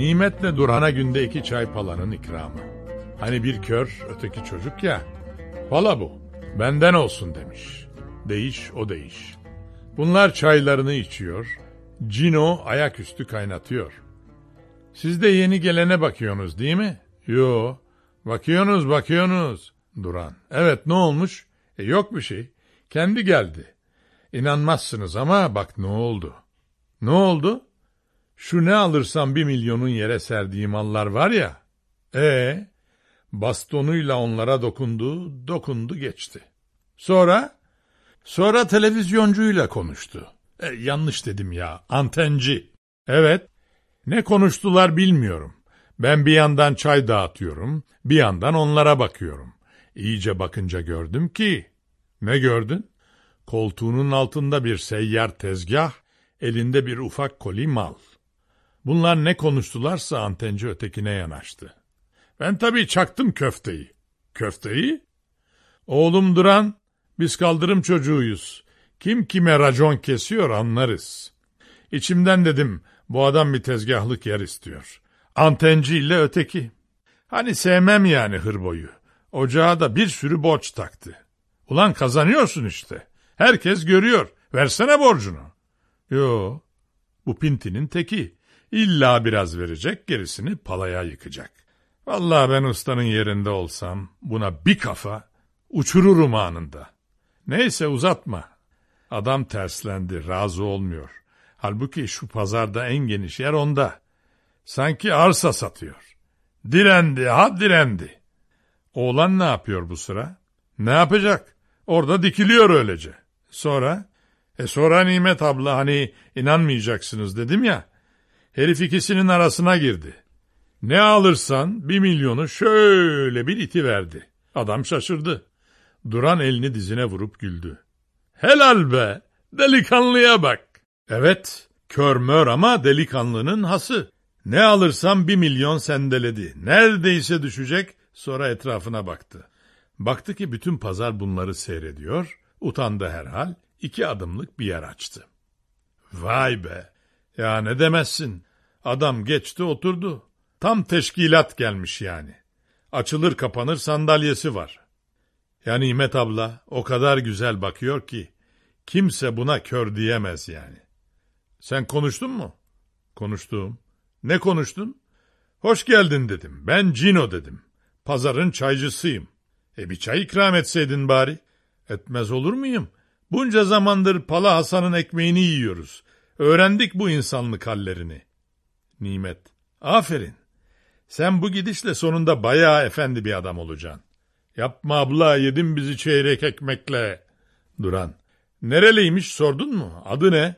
Nimetle Duran'a günde iki çay palanın ikramı. Hani bir kör öteki çocuk ya. Pala bu. Benden olsun demiş. Değiş o değiş. Bunlar çaylarını içiyor. Cino ayaküstü kaynatıyor. Siz de yeni gelene bakıyorsunuz değil mi? Yo. Bakıyorsunuz bakıyorsunuz. Duran. Evet ne olmuş? E, yok bir şey. Kendi geldi. İnanmazsınız ama bak ne oldu. Ne oldu? Şu ne alırsam bir milyonun yere serdiği mallar var ya. E bastonuyla onlara dokundu, dokundu geçti. Sonra? Sonra televizyoncuyla konuştu. E, yanlış dedim ya, antenci. Evet, ne konuştular bilmiyorum. Ben bir yandan çay dağıtıyorum, bir yandan onlara bakıyorum. İyice bakınca gördüm ki... Ne gördün? Koltuğunun altında bir seyyar tezgah, elinde bir ufak koli mal. Bunlar ne konuştularsa antenci ötekine yanaştı. Ben tabii çaktım köfteyi. Köfteyi? Oğlum Duran, biz kaldırım çocuğuyuz. Kim kime racon kesiyor anlarız. İçimden dedim, bu adam bir tezgahlık yer istiyor. Antenci ile öteki. Hani sevmem yani hırboyu. Ocağa da bir sürü borç taktı. Ulan kazanıyorsun işte. Herkes görüyor. Versene borcunu. Yo, bu pintinin teki. İlla biraz verecek, gerisini palaya yıkacak. Vallahi ben ustanın yerinde olsam buna bir kafa uçururum anında. Neyse uzatma. Adam terslendi, razı olmuyor. Halbuki şu pazarda en geniş yer onda. Sanki arsa satıyor. Direndi, ha direndi. Oğlan ne yapıyor bu sıra? Ne yapacak? Orada dikiliyor öylece. Sonra? E sonra Nimet abla hani inanmayacaksınız dedim ya. Herif ikisinin arasına girdi. Ne alırsan bir milyonu şöyle bir iti verdi. Adam şaşırdı. Duran elini dizine vurup güldü. Helal be! Delikanlıya bak! Evet, kör mör ama delikanlının hası. Ne alırsam bir milyon sendeledi. Neredeyse düşecek, sonra etrafına baktı. Baktı ki bütün pazar bunları seyrediyor, utandı herhal, iki adımlık bir yer açtı. Vay be! Ya ne demezsin, adam geçti oturdu. Tam teşkilat gelmiş yani. Açılır kapanır sandalyesi var. Yani Nimet abla o kadar güzel bakıyor ki kimse buna kör diyemez yani. Sen konuştun mu? Konuştum. Ne konuştun? Hoş geldin dedim. Ben Cino dedim. Pazarın çaycısıyım. E bir çay ikram etseydin bari. Etmez olur muyum? Bunca zamandır Pala Hasan'ın ekmeğini yiyoruz. Öğrendik bu insanlık hallerini. Nimet. Aferin. Sen bu gidişle sonunda bayağı efendi bir adam olacaksın. Yapma abla yedin bizi çeyrek ekmekle. Duran. Nereliymiş sordun mu? Adı ne?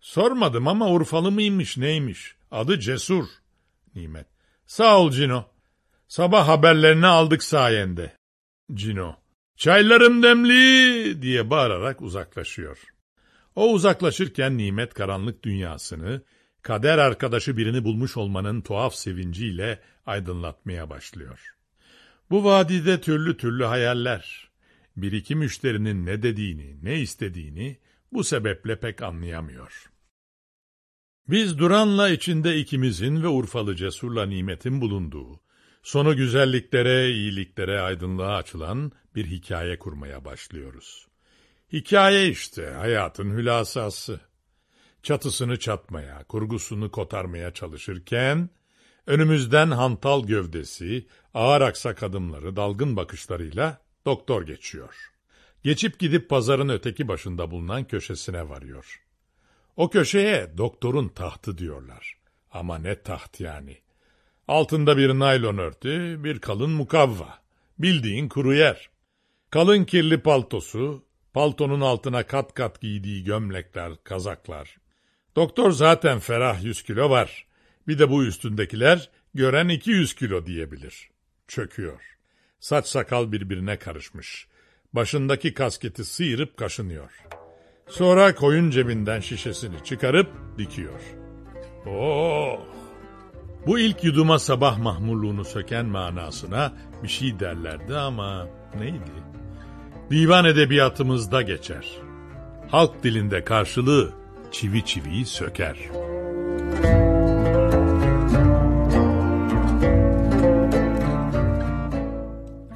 Sormadım ama Urfalı mıymış neymiş? Adı Cesur. Nimet. Sağ ol Cino. Sabah haberlerini aldık sayende. Cino. Çaylarım demli diye bağırarak uzaklaşıyor. O uzaklaşırken Nimet karanlık dünyasını, kader arkadaşı birini bulmuş olmanın tuhaf sevinciyle aydınlatmaya başlıyor. Bu vadide türlü türlü hayaller. Bir iki müşterinin ne dediğini, ne istediğini bu sebeple pek anlayamıyor. Biz Duran'la içinde ikimizin ve Urfalı Cesur'la nimetin bulunduğu, sonu güzelliklere, iyiliklere, aydınlığa açılan bir hikaye kurmaya başlıyoruz. Hikaye işte hayatın hülasası. Çatısını çatmaya, kurgusunu kotarmaya çalışırken, önümüzden hantal gövdesi, ağır aksak adımları, dalgın bakışlarıyla doktor geçiyor. Geçip gidip pazarın öteki başında bulunan köşesine varıyor. O köşeye doktorun tahtı diyorlar. Ama ne taht yani. Altında bir naylon örtü, bir kalın mukavva. Bildiğin kuru yer. Kalın kirli paltosu, paltonun altına kat kat giydiği gömlekler, kazaklar. Doktor zaten ferah yüz kilo var. Bir de bu üstündekiler gören iki yüz kilo diyebilir. Çöküyor. Saç sakal birbirine karışmış. Başındaki kasketi sıyırıp kaşınıyor. Sonra koyun cebinden şişesini çıkarıp dikiyor. Oh! Bu ilk yuduma sabah mahmurluğunu söken manasına bir şey derlerdi ama neydi? divan edebiyatımızda geçer. Halk dilinde karşılığı çivi çiviyi söker.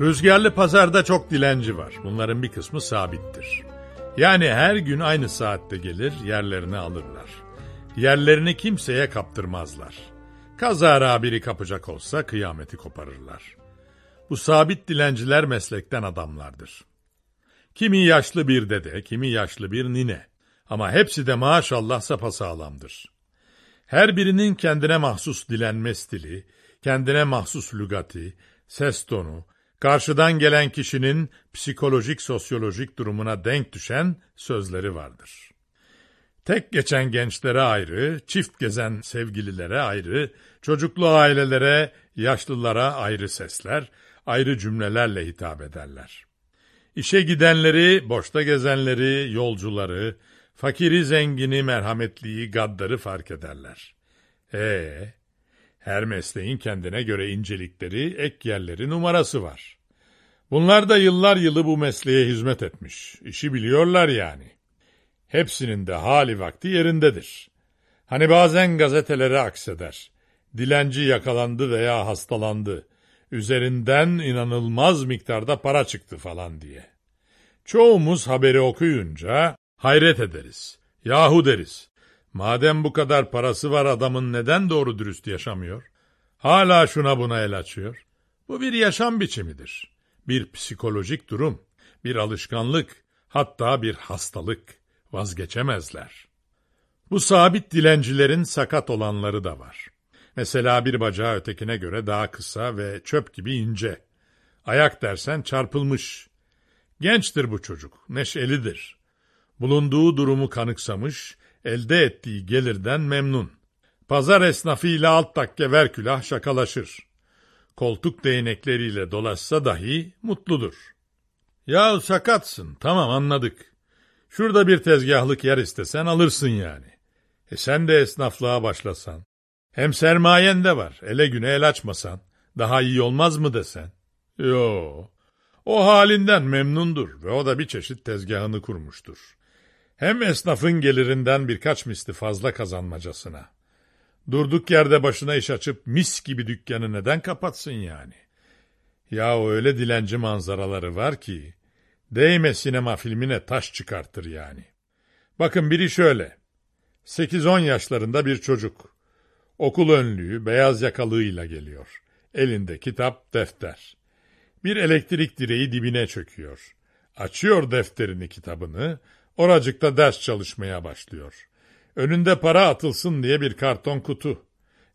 Rüzgarlı pazarda çok dilenci var. Bunların bir kısmı sabittir. Yani her gün aynı saatte gelir, yerlerini alırlar. Yerlerini kimseye kaptırmazlar. Kazara biri kapacak olsa kıyameti koparırlar. Bu sabit dilenciler meslekten adamlardır. Kimi yaşlı bir dede, kimi yaşlı bir nine. Ama hepsi de maşallah sapasağlamdır. Her birinin kendine mahsus dilenme stili, kendine mahsus lügati, ses tonu, karşıdan gelen kişinin psikolojik sosyolojik durumuna denk düşen sözleri vardır. Tek geçen gençlere ayrı, çift gezen sevgililere ayrı, çocuklu ailelere, yaşlılara ayrı sesler, ayrı cümlelerle hitap ederler. İşe gidenleri, boşta gezenleri, yolcuları, fakiri zengini, merhametliyi, gaddarı fark ederler. Ee, her mesleğin kendine göre incelikleri, ek yerleri, numarası var. Bunlar da yıllar yılı bu mesleğe hizmet etmiş. İşi biliyorlar yani. Hepsinin de hali vakti yerindedir. Hani bazen gazetelere akseder. Dilenci yakalandı veya hastalandı. Üzerinden inanılmaz miktarda para çıktı falan diye. Çoğumuz haberi okuyunca hayret ederiz. Yahu deriz. Madem bu kadar parası var adamın neden doğru dürüst yaşamıyor? Hala şuna buna el açıyor. Bu bir yaşam biçimidir. Bir psikolojik durum, bir alışkanlık, hatta bir hastalık. Vazgeçemezler. Bu sabit dilencilerin sakat olanları da var. Mesela bir bacağı ötekine göre daha kısa ve çöp gibi ince. Ayak dersen çarpılmış. Gençtir bu çocuk, neşelidir. Bulunduğu durumu kanıksamış, elde ettiği gelirden memnun. Pazar esnafıyla alt takke verkülah şakalaşır. Koltuk değnekleriyle dolaşsa dahi mutludur. Ya sakatsın, tamam anladık. Şurada bir tezgahlık yer istesen alırsın yani. E sen de esnaflığa başlasan. Hem sermayen de var, ele güne el açmasan. Daha iyi olmaz mı desen? Yo, o halinden memnundur ve o da bir çeşit tezgahını kurmuştur. Hem esnafın gelirinden birkaç misli fazla kazanmacasına. Durduk yerde başına iş açıp mis gibi dükkanı neden kapatsın yani? Ya öyle dilenci manzaraları var ki, değme sinema filmine taş çıkartır yani. Bakın biri şöyle, 8-10 yaşlarında bir çocuk, okul önlüğü, beyaz yakalığıyla geliyor. Elinde kitap, defter. Bir elektrik direği dibine çöküyor. Açıyor defterini, kitabını, oracıkta ders çalışmaya başlıyor. Önünde para atılsın diye bir karton kutu.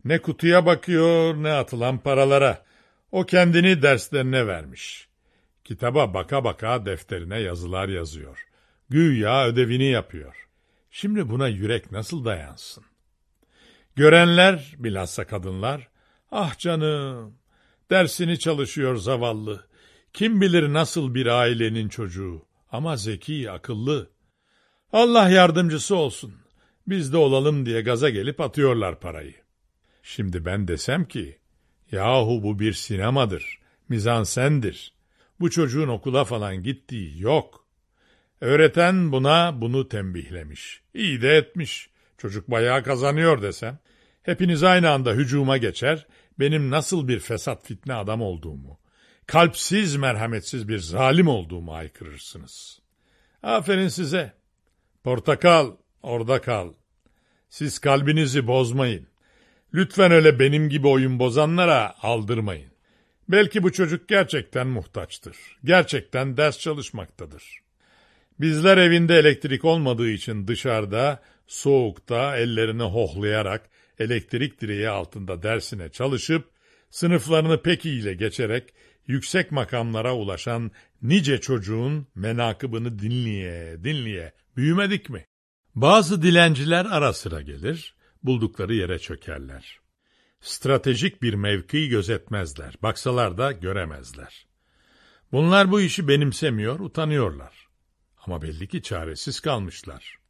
Ne kutuya bakıyor ne atılan paralara. O kendini derslerine vermiş. Kitaba baka baka defterine yazılar yazıyor. Güya ödevini yapıyor. Şimdi buna yürek nasıl dayansın? Görenler, bilhassa kadınlar, ah canım, dersini çalışıyor zavallı. Kim bilir nasıl bir ailenin çocuğu ama zeki, akıllı. Allah yardımcısı olsun. Biz de olalım diye gaza gelip atıyorlar parayı. Şimdi ben desem ki, yahu bu bir sinemadır, mizansendir. Bu çocuğun okula falan gittiği yok. Öğreten buna bunu tembihlemiş. İyi de etmiş. Çocuk bayağı kazanıyor desem. Hepiniz aynı anda hücuma geçer, benim nasıl bir fesat fitne adam olduğumu, kalpsiz merhametsiz bir zalim olduğumu aykırırsınız. Aferin size. Portakal, orada kal. Siz kalbinizi bozmayın. Lütfen öyle benim gibi oyun bozanlara aldırmayın. Belki bu çocuk gerçekten muhtaçtır. Gerçekten ders çalışmaktadır. Bizler evinde elektrik olmadığı için dışarıda, soğukta ellerini hohlayarak elektrik direği altında dersine çalışıp, sınıflarını pek iyiyle geçerek yüksek makamlara ulaşan nice çocuğun menakıbını dinleye dinleye büyümedik mi? Bazı dilenciler ara sıra gelir, buldukları yere çökerler. Stratejik bir mevki gözetmezler, baksalar da göremezler. Bunlar bu işi benimsemiyor, utanıyorlar. Ama belli ki çaresiz kalmışlar.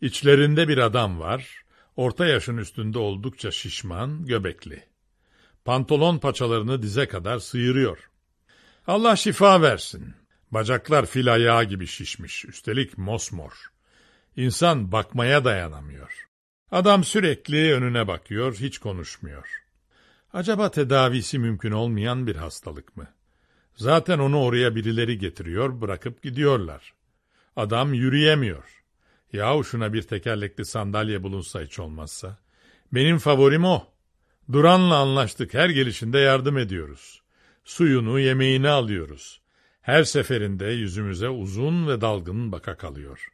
İçlerinde bir adam var, orta yaşın üstünde oldukça şişman, göbekli. Pantolon paçalarını dize kadar sıyırıyor. Allah şifa versin. Bacaklar fil ayağı gibi şişmiş, üstelik mosmor. İnsan bakmaya dayanamıyor. Adam sürekli önüne bakıyor, hiç konuşmuyor. Acaba tedavisi mümkün olmayan bir hastalık mı? Zaten onu oraya birileri getiriyor, bırakıp gidiyorlar. Adam yürüyemiyor. Yahu şuna bir tekerlekli sandalye bulunsa hiç olmazsa. Benim favorim o. Duran'la anlaştık, her gelişinde yardım ediyoruz. Suyunu, yemeğini alıyoruz. Her seferinde yüzümüze uzun ve dalgın baka kalıyor.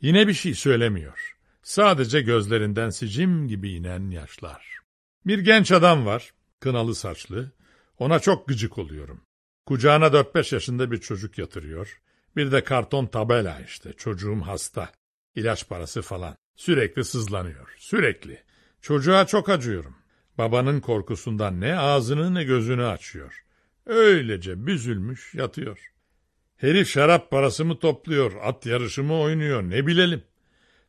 Yine bir şey söylemiyor. Sadece gözlerinden sicim gibi inen yaşlar. Bir genç adam var, kınalı saçlı. Ona çok gıcık oluyorum. Kucağına 4-5 yaşında bir çocuk yatırıyor. Bir de karton tabela işte, çocuğum hasta. İlaç parası falan. Sürekli sızlanıyor, sürekli. Çocuğa çok acıyorum. Babanın korkusundan ne ağzını ne gözünü açıyor. Öylece büzülmüş yatıyor. Herif şarap parası mı topluyor, at yarışı mı oynuyor ne bilelim.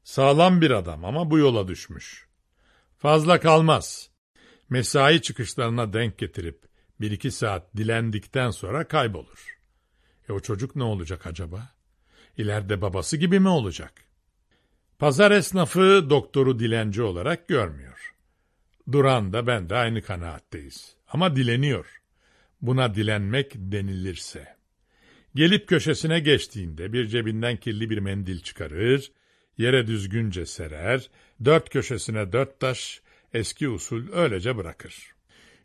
Sağlam bir adam ama bu yola düşmüş. Fazla kalmaz. Mesai çıkışlarına denk getirip bir iki saat dilendikten sonra kaybolur. E o çocuk ne olacak acaba? İleride babası gibi mi olacak? Pazar esnafı doktoru dilenci olarak görmüyor. Duran da ben de aynı kanaatteyiz. Ama dileniyor. Buna dilenmek denilirse. Gelip köşesine geçtiğinde bir cebinden kirli bir mendil çıkarır, yere düzgünce serer, dört köşesine dört taş, eski usul öylece bırakır.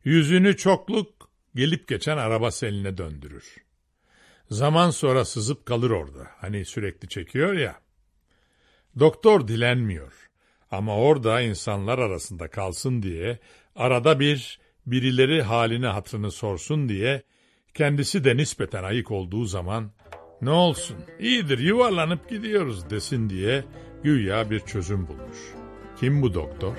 Yüzünü çokluk gelip geçen araba seline döndürür. Zaman sonra sızıp kalır orada. Hani sürekli çekiyor ya. Doktor dilenmiyor. Ama orada insanlar arasında kalsın diye, arada bir birileri halini hatırını sorsun diye, kendisi de nispeten ayık olduğu zaman, ne olsun, iyidir yuvarlanıp gidiyoruz desin diye güya bir çözüm bulmuş. Kim bu doktor?